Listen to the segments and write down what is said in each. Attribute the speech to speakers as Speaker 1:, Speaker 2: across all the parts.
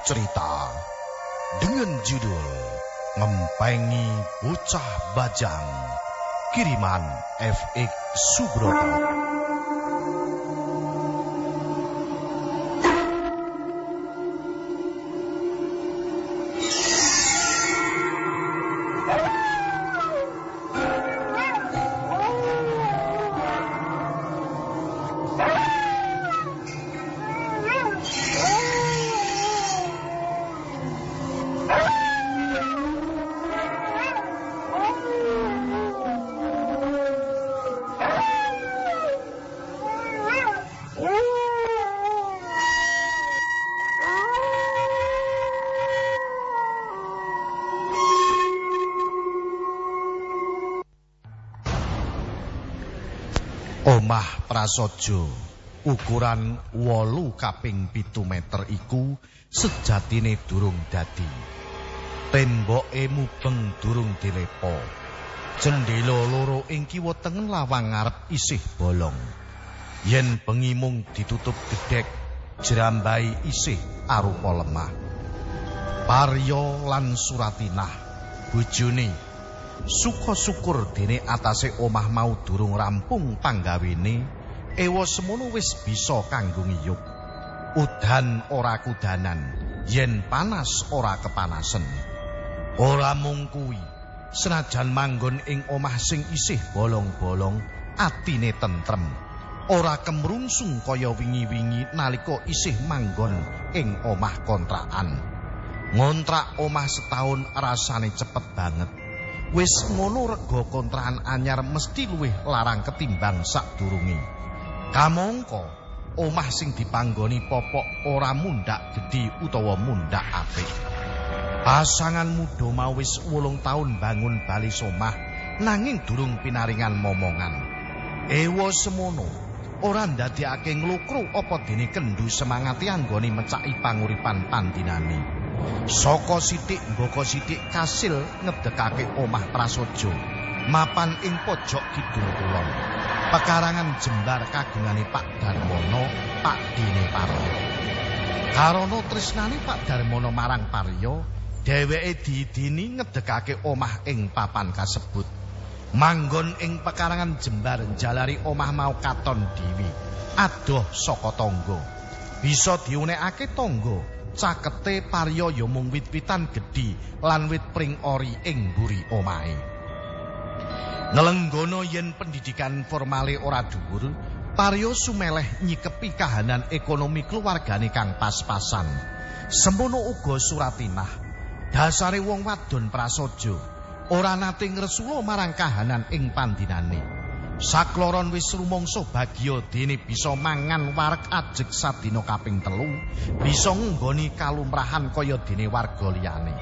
Speaker 1: Cerita dengan judul Ngempengi Bocah Bajang kiriman FX Subroto. Omah prasaja ukuran 8 kaping 7 meter iku sejatine durung dadi. Temboke mubeng durung dilepo. Jendela loro ing kiwa tengen lawang ngarep isih bolong. Yen bengi mung ditutup gedhek, jerambai isih arupa lemah. Paryo lan Suratinah bojone Suka syukur dene atase omah mau durung rampung panggawene, ewa semono wis bisa kanggo ngiyup. Udan ora kudanan, yen panas ora kepanasen. Ora mung kuwi, senajan manggon ing omah sing isih bolong-bolong, atine tentrem. Ora kemrungsung kaya wingi-wingi nalika isih manggon ing omah kontrakan. Ngontrak omah setahun rasane cepet banget. Wis ngono rega kontrakan anyar mesti luwih larang ketimbang sadurunge. Kamangka omah sing dipanggoni popok ora mundak gedhi utawa mundak apik. Pasangan muda mau wis 8 taun bangun bali omah nanging durung pinaringan momongan. Ewa semono ora ndadekake nglukru apa dene kendu semangati anggone mecaki panguripan pandinane. Saka sithik mboko sithik kasil ngedekake omah prasaja mapan ing pojok kidul kulon. Pekarangan jembar kagungane Pak Darmono, Pak Dene Paryo. Karana tresnane Pak Darmono marang Paryo, dheweke diidini ngedekake omah ing papan kasebut. Manggon ing pekarangan jembar jalari omah mau katon diwi, adoh saka tangga. Bisa diunekake tangga cakete parya ya mung wit-witan gedhi lan wit pring ori ing mburi omahe. Nelenggono yen pendidikan formale ora dhuwur, parya sumeleh nyikepi kahanan ekonomi keluargane kang pas-pasan. Sembono uga Suratinah, dasare wong wadon prasaja, ora nate ngresula marang kahanan ing pandinane. Sakloron wis rumangsa bagya dene bisa mangan wareg ajeg sadina kaping telu, bisa nggoni kalumrahan kaya dene warga liyane.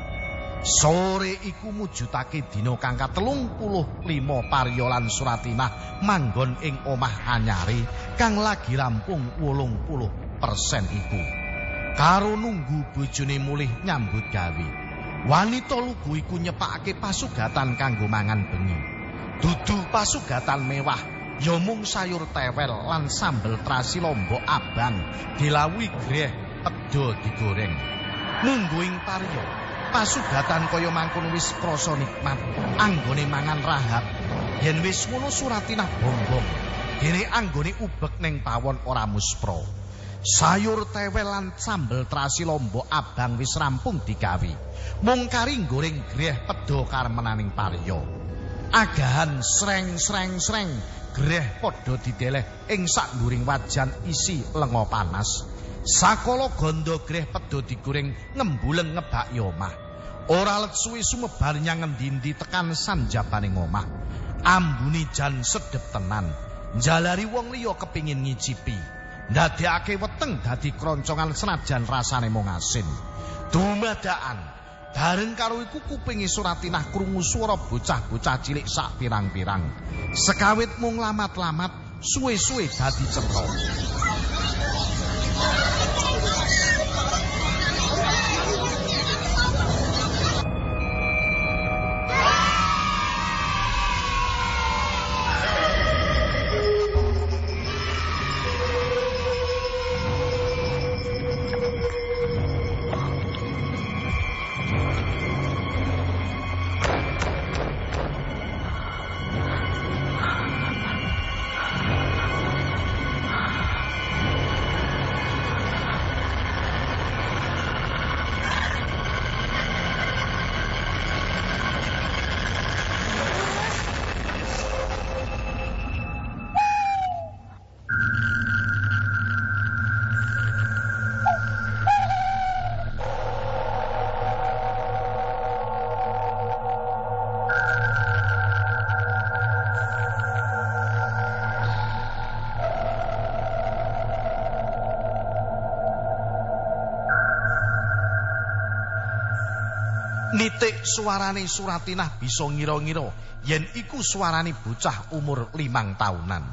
Speaker 1: Sore iku mujudake dina kang ka-35 Paryo lan Suratinah manggon ing omah anyare kang lagi rampung 80% iku. Karo nunggu bojone mulih nyambut gawe. Wanita lugu iku nyepakake pasugatan kanggo mangan bengi. Dudu pasugatan mewah ya mung sayur tewel lan sambel trasi lombok abang dilawi greh pedo digoreng. Mungguing paryo pasugatan kaya mangkon wis krasa nikmat anggone mangan rahab yen wis ngono suratinah bombong dene anggone ubek ning pawon ora muspro. Sayur tewel lan sambel trasi lombok abang wis rampung digawe mung kari goreng greh pedo karmenaning paryo agahan sreng-sreng-sreng greh padha dideleh ing saknduring wajan isi lenga panas. Sakala ganda greh padha digoreng ngembuleng ngebak omah. Ora let suwi sumebar nyang ngendi tekan sanjabaning omah. Ambune jan sedep tenan. Jalari wong liya kepingin ngicipi. Ndadekake weteng dadi kroncongan senajan rasane mung asin. Dumadakan Bareng karo iku kupinge Suratinah krungu swara bocah-bocah cilik sak pirang-pirang. Sekawit mung lamat-lamat, suwe-suwe dadi cetha. Suarane Suratinah bisa ngira-ngira yen iku suarane bocah umur limang taunan.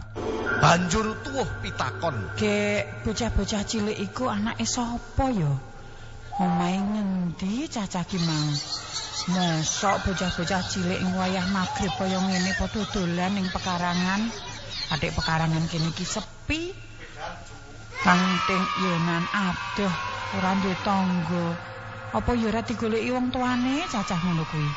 Speaker 1: Banjur tuwuh pitakon,
Speaker 2: Gek, bocah-bocah cilik iku anake sapa ya? Omahe ngendi cacah ki mau? Mosok bocah-bocah cilik ing wayah magrib kaya ngene padha dolan ning pekarangan. Adik pekarangan kene iki sepi. Kanting yenan adoh ora duwe tangga. Apa ya ora digoleki wong tuane cacah ngono kuwi?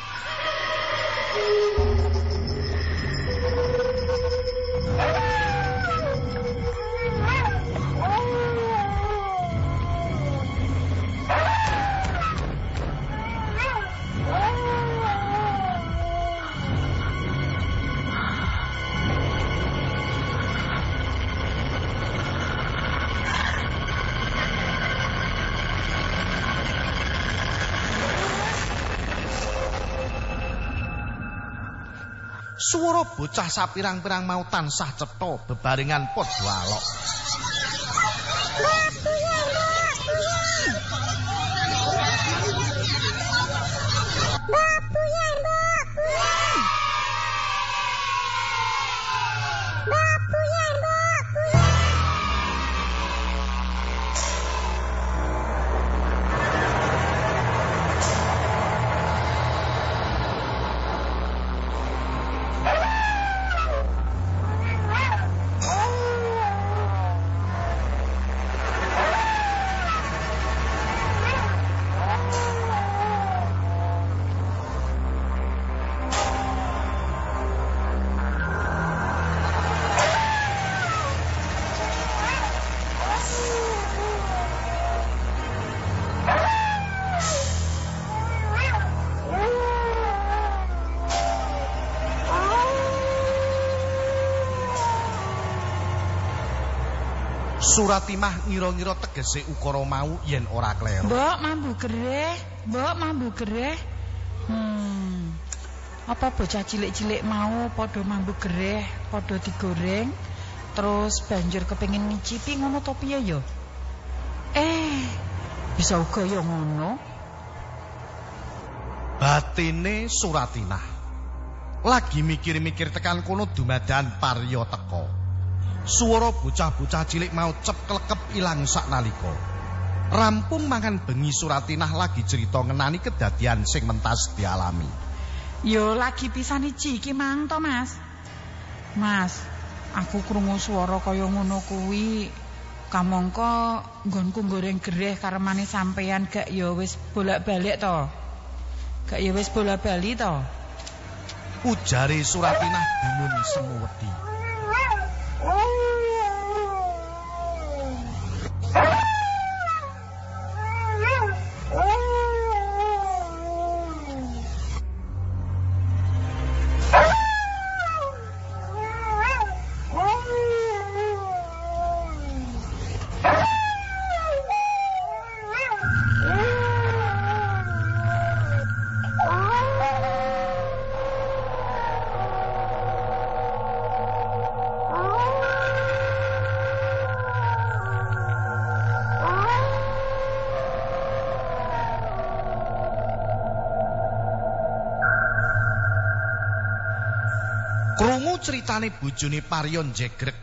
Speaker 1: Bocah sapirang-pirang mau tansah cetha bebarengan padha alok. Suratimah ngira-ngira tegese ukara mau yen ora kleru.
Speaker 2: Mbok mambu gereh, mbok mambu gereh. Hmm. Apa bocah cilik-cilik mau padha mambu gereh, padha digoreng, terus banjur kepengin ngicipi ngono to piye ya? Eh, bisa uga ya ngono.
Speaker 1: Batine Suratinah lagi mikir-mikir tekan kono dumadakan Parya teka. Suara bocah-bocah cilik mau cep klekep ilang saknalika. Rampung mangan bengi Suratinah lagi cerita ngenani kedadian sing mentas dialami.
Speaker 2: Yo lagi pisan iki iki mang to, Mas. Mas, aku krungu swara kaya ngono kuwi. Kamangka nggonku goreng gereh karemane sampeyan gak ya wis bolak-balik to. Gak ya wis bola-bali to.
Speaker 1: Ujare Suratinah gumun semu critane bojone Paryon jegrek,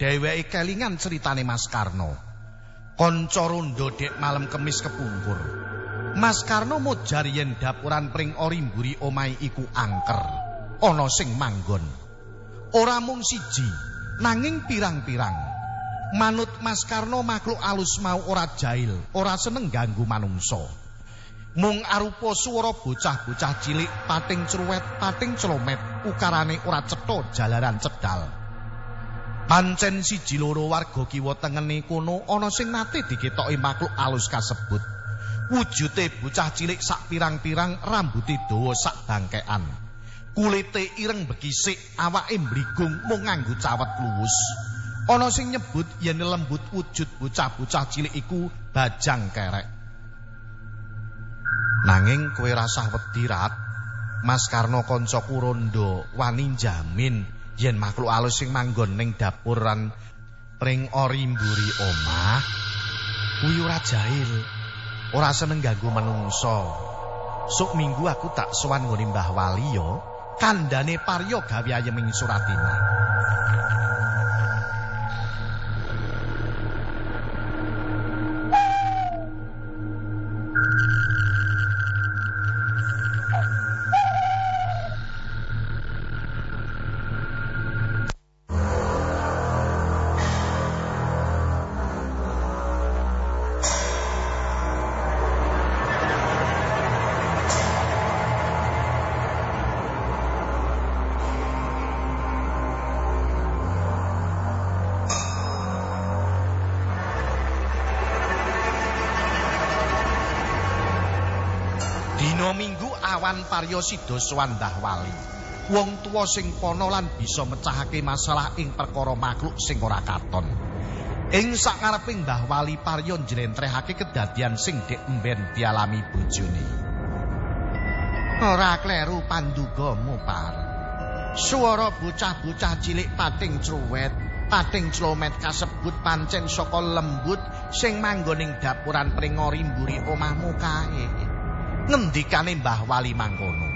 Speaker 1: dheweke kelingan critane Mas Karno. Kanca rondo dek malam kemis kepungkur. Mas Karno mojar yen dapuran pring ori mburi omahe iku angker, ana sing manggon. Ora mung siji, nanging pirang-pirang. Manut Mas Karno makhluk alus mau ora jail, ora seneng ganggu manungsa. Mung arupa swara bocah-bocah cilik pating cruwet, pating celomet, ukarane ora cetha jalaran cedal. Pancen siji loro warga kiwa tengene kono ana sing nate diketoki makhluk alus kasebut. Wujute bocah cilik sak pirang-pirang rambuté dawa sak bangkekan. Kulite ireng bekisik, awake mbrigung mung nganggo cawet luwus. Ana sing nyebut yen lembut wujud bocah-bocah cilik iku bajang kerek. Nanging kowe rasah wedi rat. Mas Karno kancaku rondo wani jamin yen makhluk alus sing manggon ning dapuran pring ori mburi omah kuwi ora jahil. Ora seneng ganggu manungsa. Suk minggu aku tak sowan nggone Mbah Wali ya, kandhane Paryo gawe ayeming Suratina. Minggu awan Paryo Sida Swandah Wali. Wong tuwa sing pono lan bisa mecahake masalah ing perkara makhluk sing ora katon. Ing sakareping Mbah Wali Paryo njlentrehake kedadian sing dek emben dialami bojone. Ora kleru pandugamu, Par. Suara bocah-bocah cilik pating cruwet, pating clomet kasebut pancen saka lembut sing manggoning dapuran pringori mburi omahmu kae. Ngendikane Mbah Wali mangkono.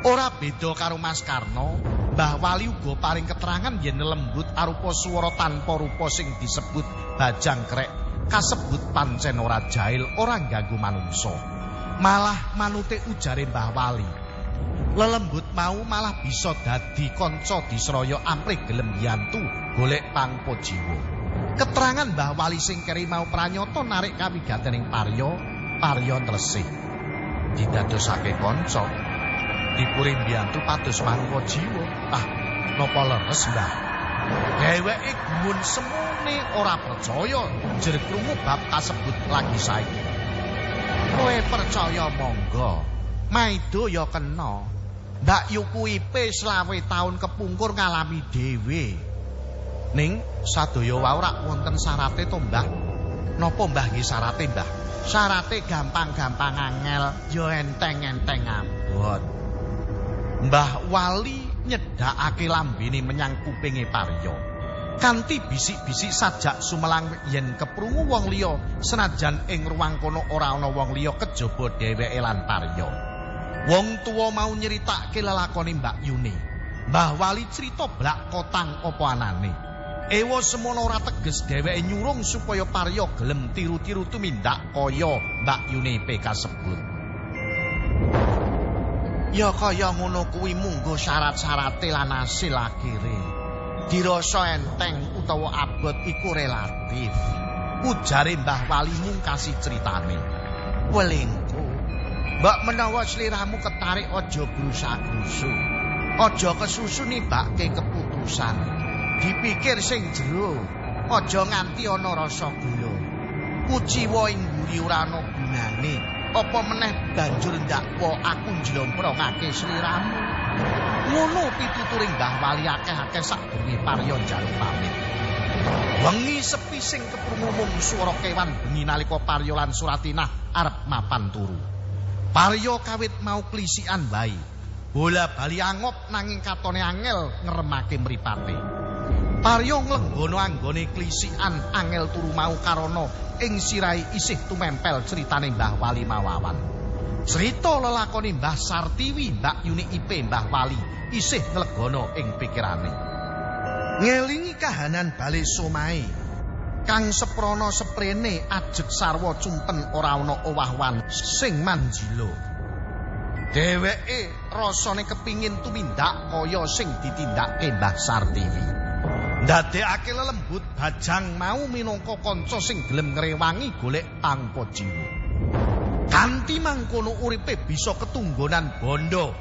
Speaker 1: Ora beda karo Mas Karno, Mbah Wali uga paring keterangan yen lembut arupa swara tanpa rupa sing disebut bajang krek, kasebut pancen ora jail, ora ganggu manungsa. Malah manute ujare Mbah Wali. Lelembut mau malah bisa dadi kanca disraya amrih gelem yantu golek pangpo jiwa. Keterangan Mbah Wali sing keri mau pranyata narik kawigatening Paryo, Paryo tresih. Didadosake kanca. Dipuri mbiyantu pados mangko jiwa. Ah napa leres mbah? Dheweke gumun semune ora percaya. Jer krungu bab kasebut lagi saiki. Kowe percaya monggo. Maido ya kena. Mbak Yuku ipe selawe tahun kepungkur ngalami dhewe. Ning sadaya wae ora wonten syarate to mbah napa mbah nggih syarate mbah Syarate gampang-gampang angel, yo enteng-enteng abot. Mbah Wali nyedhakake lambene menyang kupinge Paryo. Kanthi bisik-bisik sajak sumelang yen keprungu wong liya senajan ing ruang kono ora ana wong liya kejaba dheweke lan Paryo. Wong tuwa mau nyeritake lelakone Mbak Yuni. Mbah Wali crita blak kotang apa anane. Ewa semono ora teges dheweke nyurung supaya Paryo gelem tiru-tiru tumindak kaya Mbak Yunepe kasebut. Ya kaya ngono kuwi munggo syarat-syarate lan hasil akhire. Dirasa enteng utawa abot iku relatif. Ujare Mbah Wali mungkasi critane. Welingku. Mbak menawa sliramu ketarik aja grusak-grusu. Aja kesusu nimbake keputusan. Dipikir sing jero aja nganti ana rasa gula. Kuciwa ing mburi ora ana gunane. Apa meneh banjur ndakwa aku njlomprongake sliramu? Ngono pituturing Mbah Wali akeh-akeh sadurunge parya njaluk pamit. Wengi sepi sing keprungu mung swara kewan bengi nalika parya lan suratinah arep mapan turu. Parya kawit mau klisikan wae bola bali angop nanging katone angel ngremake mripate Paryo nglenggono anggone klisikan angel turu mau karana ing sirai isih tumempel critane Mbah Wali Mawawan. Cerita lelakoni Mbah Sartiwi, Mbak Yuni Ipe, Mbah Wali isih nglegono ing pikirane. Ngelingi kahanan bali somae kang seprono seprene ajeg sarwa cumpen ora ana owah-owahan sing manjilo. Dheweke rasane kepingin tumindak kaya sing ditindakke Mbah Sartiwi. Ndadekake lelembut bajang mau minangka kanca sing gelem ngrewangi golek pangpo jiwa. Kanthi mangkono uripe bisa ketunggonan bondo.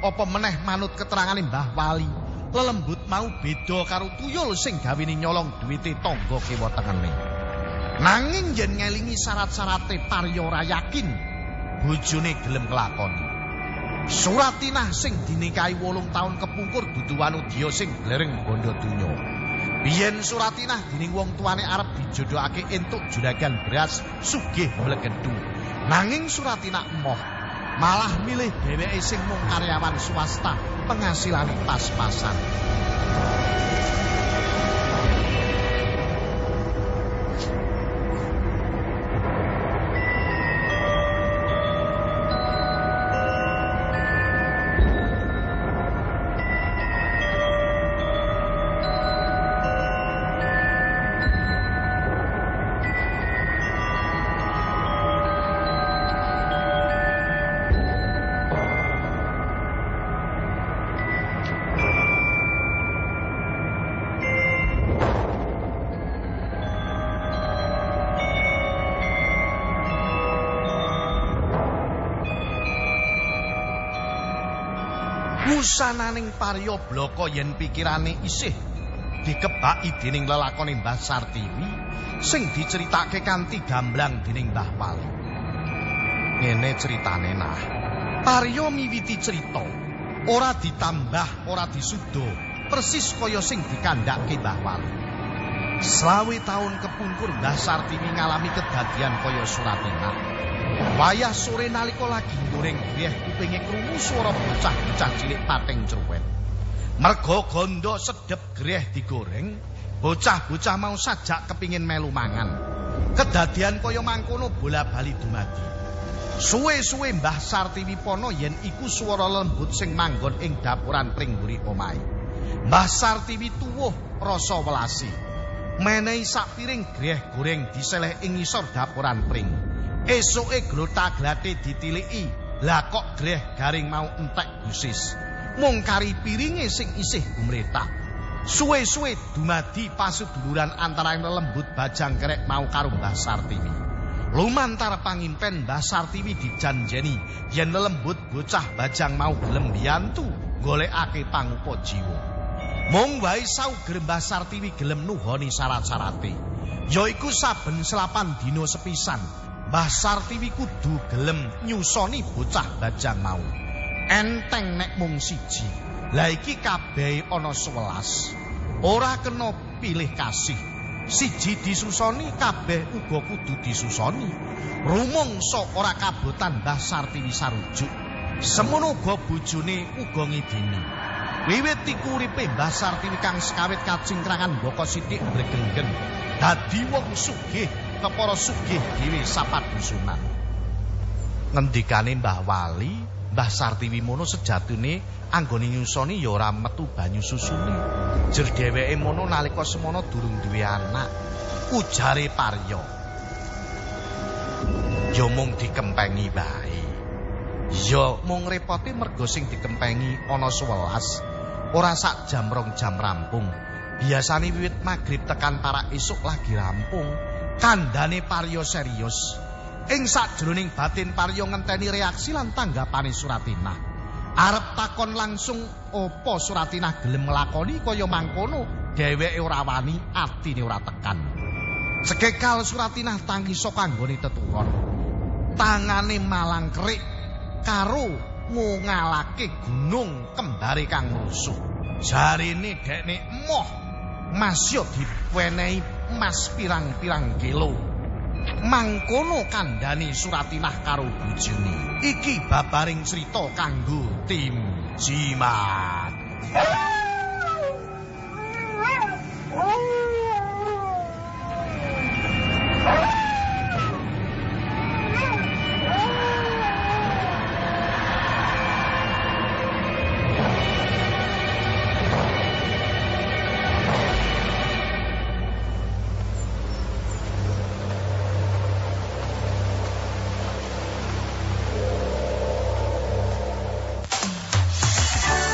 Speaker 1: Apa meneh manut keterangane Mbah Wali, lelembut mau beda karo tuyul sing gawene nyolong duwite tangga kiwa tengene. Nanging yen ngelingi syarat-syarate parya ora yakin bojone gelem nglakoni. Suratinah sing dinikahi wolung taun kepungkur dudu wanudya sing blereng bondo donya. Biyen Suratinah dening wong tuane arep dijodohake entuk juragan beras sugih mlegedu. Nanging Suratinah emoh, malah milih dheweke sing mung karyawan swasta, penghasilane pas-pasan. Wusananing Parya Bloko yen pikirane isih dikebaki dening lelakone Mbah Sartiwi sing diceritake kanthi gamblang dening Mbah Wali. Ngene ceritane nah. Parya miwiti cerita ora ditambah, ora disudo, persis kaya sing dikandhake Mbah Wali. Selawi tahun kepungkur Mbah Sartiwi ngalami kedadian kaya Suratina. Wayah sore nalika lagi goreng greh kupinge krungu swara bocah-bocah cilik pateng cerwet. Mergo gondo sedep greh digoreng, bocah-bocah mau sajak kepingin melu mangan. Kedadian kaya mangkono bola-bali dumadi. Suwe-suwe Mbah Sartiwi pono yen iku swara lembut sing manggon ing dapuran pring mburi omahe. Mbah Sartiwi tuwuh rasa welasi. Menehi sak piring greh goreng diseleh ing ngisor dapuran pring. Esuke glotaglate ditiliki. Lah kok greh garing mau entek gusis. Mung kari piringe sing isih gumretak. Suwe-suwe dumadi pasuduluran antara lembut bajang kerek mau karo Mbah Sartiwi. Lumantar pangimpen Mbah Sartiwi dijanjeni yen lembut bocah bajang mau gelem biyantu golekake pangupa jiwa. Mung wae sauger Mbah Sartiwi gelem nuhoni syarat-syarate. Yaiku saben selapan dina sepisan Mbah Sartiwi kudu gelem nyusoni bocah bajang mau. Enteng nek mung siji. Lah iki kabeh ana 11. Ora kena pilih kasih. Siji disusoni kabeh uga kudu disusoni. Rumangsa ora kabotan Mbah Sartiwi sarujuk. Semono uga bojone uga ngidini. Wiwit iku uripe Mbah Sartiwi kang sekawit kacingkrangan mboko sithik bregenggen. Dadi wong sugih kepara sugih dhewe sapadusunan. Ngendikane Mbah Wali, Mbah Sartiwi mono sejatine anggone nyusoni ya ora metu banyu susune. Jer dheweke mono nalika semono durung duwe anak. Ujare Parya. Ya mung dikempengi bae. Ya mung repote mergo sing dikempengi ana 11. Ora sak jam rong jam rampung. Biasane wiwit magrib tekan para esuk lagi rampung. Kandhane Parya serius. Ing sakjroning batin Parya ngenteni reaksi lan tanggapane Suratinah. Arep takon langsung apa Suratinah gelem nglakoni kaya mangkono, dheweke ora wani, atine ora tekan. Sekekal Suratinah tangisa kanggone teturon. Tangane malang kerik karo ngungalake gunung kembare kang rusuh. Jarine dekne emoh masya diwenehi mas pirang-pirang kilo. Mangkono kandhani Suratinah karo bojone. Iki babaring crita kanggo tim Jimat.